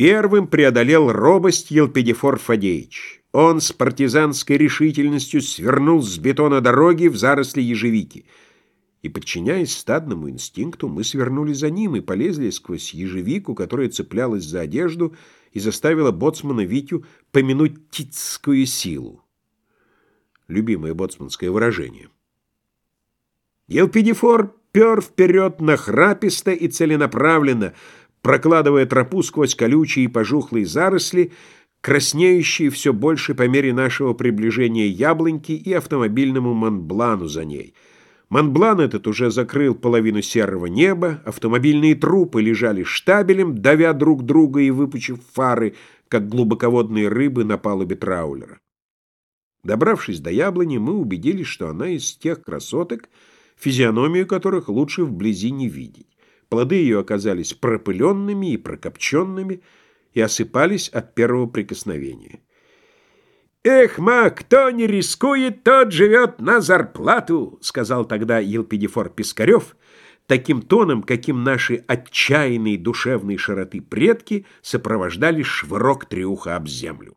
Первым преодолел робость Елпидифор Фадеич. Он с партизанской решительностью свернул с бетона дороги в заросли ежевики. И, подчиняясь стадному инстинкту, мы свернули за ним и полезли сквозь ежевику, которая цеплялась за одежду и заставила боцмана Витю помянуть титскую силу. Любимое боцманское выражение. Елпидифор пер вперед нахраписто и целенаправленно, прокладывая тропу сквозь колючие и пожухлые заросли, краснеющие все больше по мере нашего приближения яблоньки и автомобильному Монблану за ней. Монблан этот уже закрыл половину серого неба, автомобильные трупы лежали штабелем, давя друг друга и выпучив фары, как глубоководные рыбы на палубе траулера. Добравшись до яблони, мы убедились, что она из тех красоток, физиономию которых лучше вблизи не видеть. Плоды ее оказались пропыленными и прокопченными и осыпались от первого прикосновения. «Эх, ма, кто не рискует, тот живет на зарплату», — сказал тогда Елпидифор Пискарев, таким тоном, каким наши отчаянные душевные широты предки сопровождали швырок триуха об землю.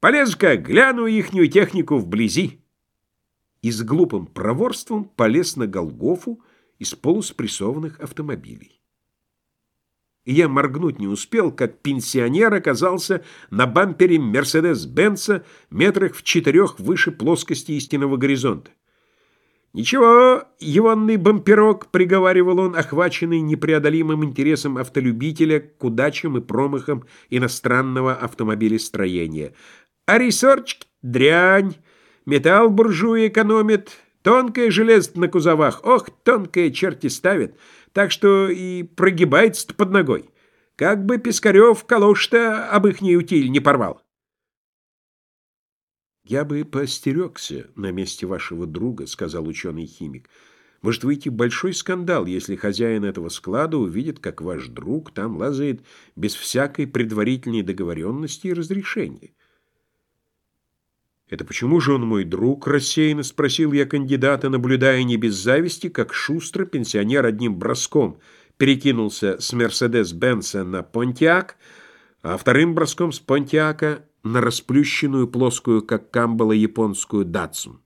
«Полезу-ка, гляну ихнюю технику вблизи» и с глупым проворством полез на Голгофу из полуспрессованных автомобилей. И я моргнуть не успел, как пенсионер оказался на бампере Мерседес-Бенца метрах в четырех выше плоскости истинного горизонта. «Ничего, егонный бамперок», — приговаривал он, охваченный непреодолимым интересом автолюбителя к удачам и промахам иностранного автомобилестроения. «А ресорчик — дрянь, Металл буржуи экономит, тонкое железо на кузовах, ох, тонкое черти ставит, так что и прогибается под ногой. Как бы Пискарев калош-то об ихний утиль не порвал. «Я бы поостерегся на месте вашего друга», — сказал ученый-химик. «Может выйти большой скандал, если хозяин этого склада увидит, как ваш друг там лазает без всякой предварительной договоренности и разрешения». «Это почему же он мой друг?» — рассеянно спросил я кандидата, наблюдая не без зависти, как шустро пенсионер одним броском перекинулся с Мерседес-Бенса на Понтиак, а вторым броском с Понтиака на расплющенную плоскую, как камбала, японскую датсу.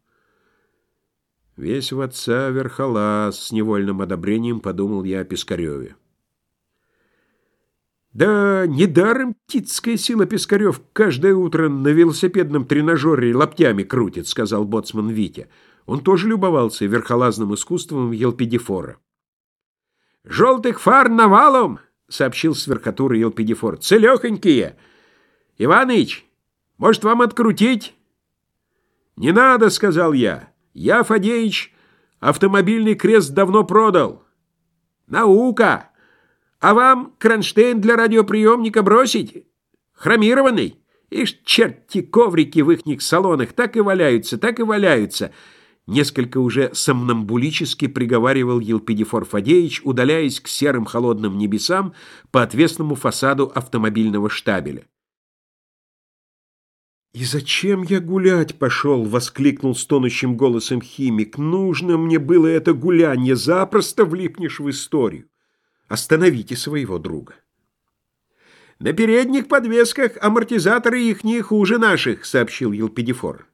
Весь в отца верхолаз, с невольным одобрением подумал я о Пискареве. Да недаром птицкая сила Пискарев каждое утро на велосипедном тренажере лаптями крутит, сказал боцман Витя. Он тоже любовался верхолазным искусством Елпидифора. «Желтых фар навалом!» — сообщил с верхотуры Елпидифор. «Целехонькие! Иваныч, может, вам открутить?» «Не надо», — сказал я. «Я, Фадеич, автомобильный крест давно продал». «Наука!» А вам кронштейн для радиоприемника бросить? Хромированный? Ишь, черти коврики в ихних салонах так и валяются, так и валяются. Несколько уже сомнамбулически приговаривал Елпидифор Фадеевич, удаляясь к серым холодным небесам по отвесному фасаду автомобильного штабеля. «И зачем я гулять пошел?» — воскликнул стонущим голосом химик. «Нужно мне было это гулянье, запросто влипнешь в историю». Остановите своего друга. «На передних подвесках амортизаторы их не хуже наших», — сообщил Елпидифор.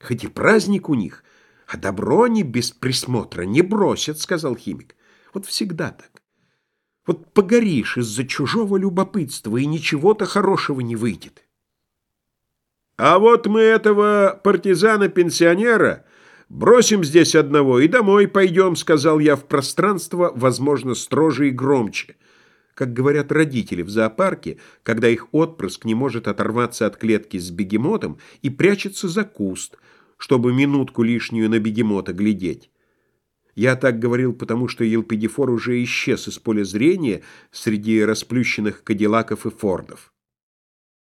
«Хоть и праздник у них, а добро они без присмотра не бросят», — сказал химик. «Вот всегда так. Вот погоришь из-за чужого любопытства, и ничего-то хорошего не выйдет». «А вот мы этого партизана-пенсионера «Бросим здесь одного и домой пойдем», — сказал я в пространство, возможно, строже и громче. Как говорят родители в зоопарке, когда их отпрыск не может оторваться от клетки с бегемотом и прячется за куст, чтобы минутку лишнюю на бегемота глядеть. Я так говорил, потому что Елпидифор уже исчез из поля зрения среди расплющенных кадиллаков и фордов.